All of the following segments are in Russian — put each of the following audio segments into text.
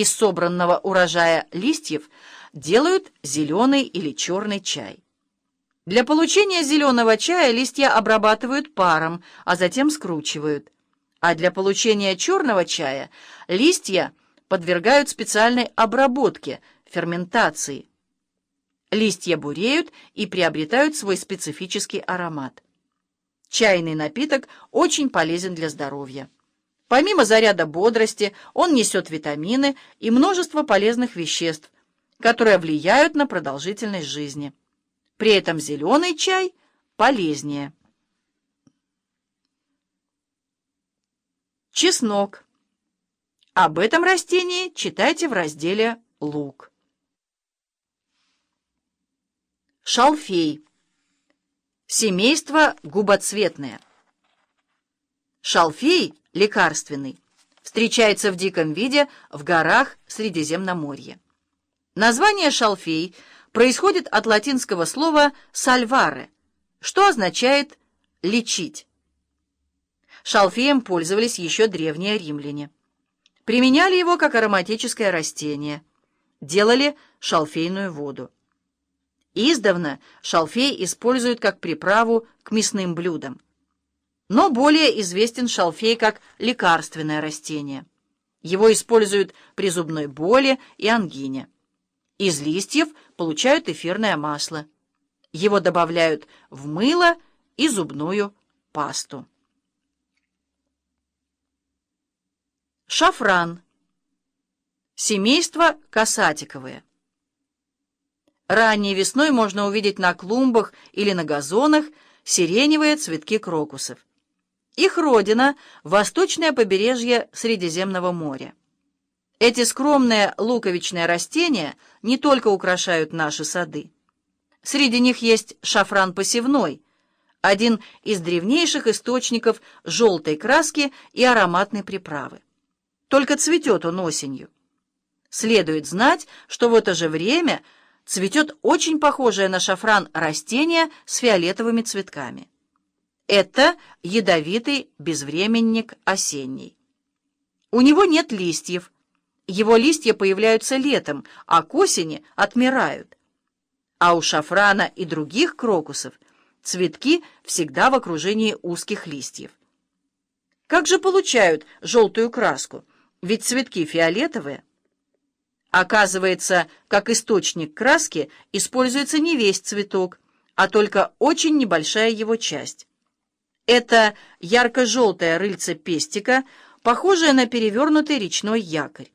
Из собранного урожая листьев делают зеленый или черный чай. Для получения зеленого чая листья обрабатывают паром, а затем скручивают. А для получения черного чая листья подвергают специальной обработке, ферментации. Листья буреют и приобретают свой специфический аромат. Чайный напиток очень полезен для здоровья. Помимо заряда бодрости, он несет витамины и множество полезных веществ, которые влияют на продолжительность жизни. При этом зеленый чай полезнее. Чеснок. Об этом растении читайте в разделе «Лук». Шалфей. Семейство губоцветное. Шалфей лекарственный. Встречается в диком виде в горах Средиземноморья. Название шалфей происходит от латинского слова «сальваре», что означает «лечить». Шалфеем пользовались еще древние римляне. Применяли его как ароматическое растение. Делали шалфейную воду. Издавна шалфей используют как приправу к мясным блюдам. Но более известен шалфей как лекарственное растение. Его используют при зубной боли и ангине. Из листьев получают эфирное масло. Его добавляют в мыло и зубную пасту. Шафран. Семейство касатиковые. Ранней весной можно увидеть на клумбах или на газонах сиреневые цветки крокусов. Их родина – восточное побережье Средиземного моря. Эти скромные луковичные растения не только украшают наши сады. Среди них есть шафран посевной, один из древнейших источников желтой краски и ароматной приправы. Только цветет он осенью. Следует знать, что в это же время – цветет очень похожее на шафран растение с фиолетовыми цветками. Это ядовитый безвременник осенний. У него нет листьев. Его листья появляются летом, а к осени отмирают. А у шафрана и других крокусов цветки всегда в окружении узких листьев. Как же получают желтую краску? Ведь цветки фиолетовые. Оказывается, как источник краски используется не весь цветок, а только очень небольшая его часть. Это ярко-желтое рыльце пестика, похожее на перевернутый речной якорь.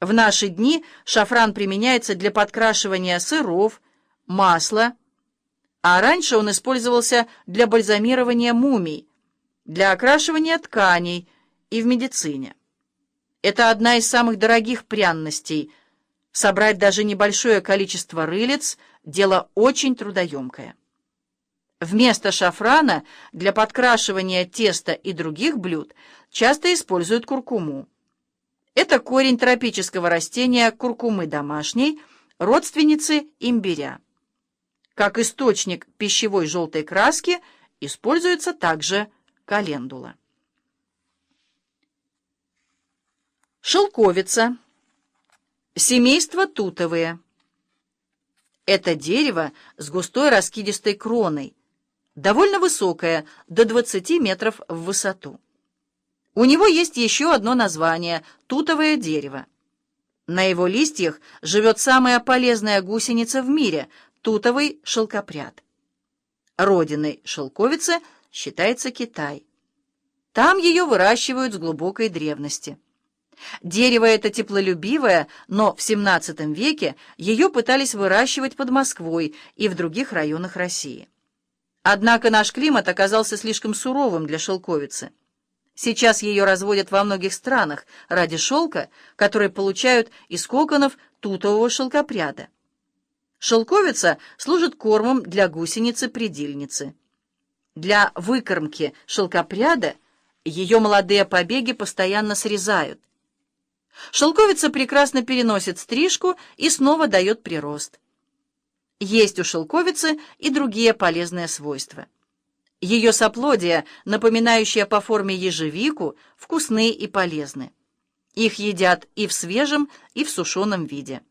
В наши дни шафран применяется для подкрашивания сыров, масла, а раньше он использовался для бальзамирования мумий, для окрашивания тканей и в медицине. Это одна из самых дорогих пряностей. Собрать даже небольшое количество рылиц – дело очень трудоемкое. Вместо шафрана для подкрашивания теста и других блюд часто используют куркуму. Это корень тропического растения куркумы домашней, родственницы имбиря. Как источник пищевой желтой краски используется также календула. Шелковица. Семейство тутовые. Это дерево с густой раскидистой кроной, довольно высокое, до 20 метров в высоту. У него есть еще одно название – тутовое дерево. На его листьях живет самая полезная гусеница в мире – тутовый шелкопряд. Родиной шелковицы считается Китай. Там ее выращивают с глубокой древности. Дерево это теплолюбивое, но в XVII веке ее пытались выращивать под Москвой и в других районах России. Однако наш климат оказался слишком суровым для шелковицы. Сейчас ее разводят во многих странах ради шелка, который получают из коконов тутового шелкопряда. Шелковица служит кормом для гусеницы-предильницы. Для выкормки шелкопряда ее молодые побеги постоянно срезают. Шелковица прекрасно переносит стрижку и снова дает прирост. Есть у шелковицы и другие полезные свойства. Ее соплодия, напоминающие по форме ежевику, вкусны и полезны. Их едят и в свежем, и в сушеном виде.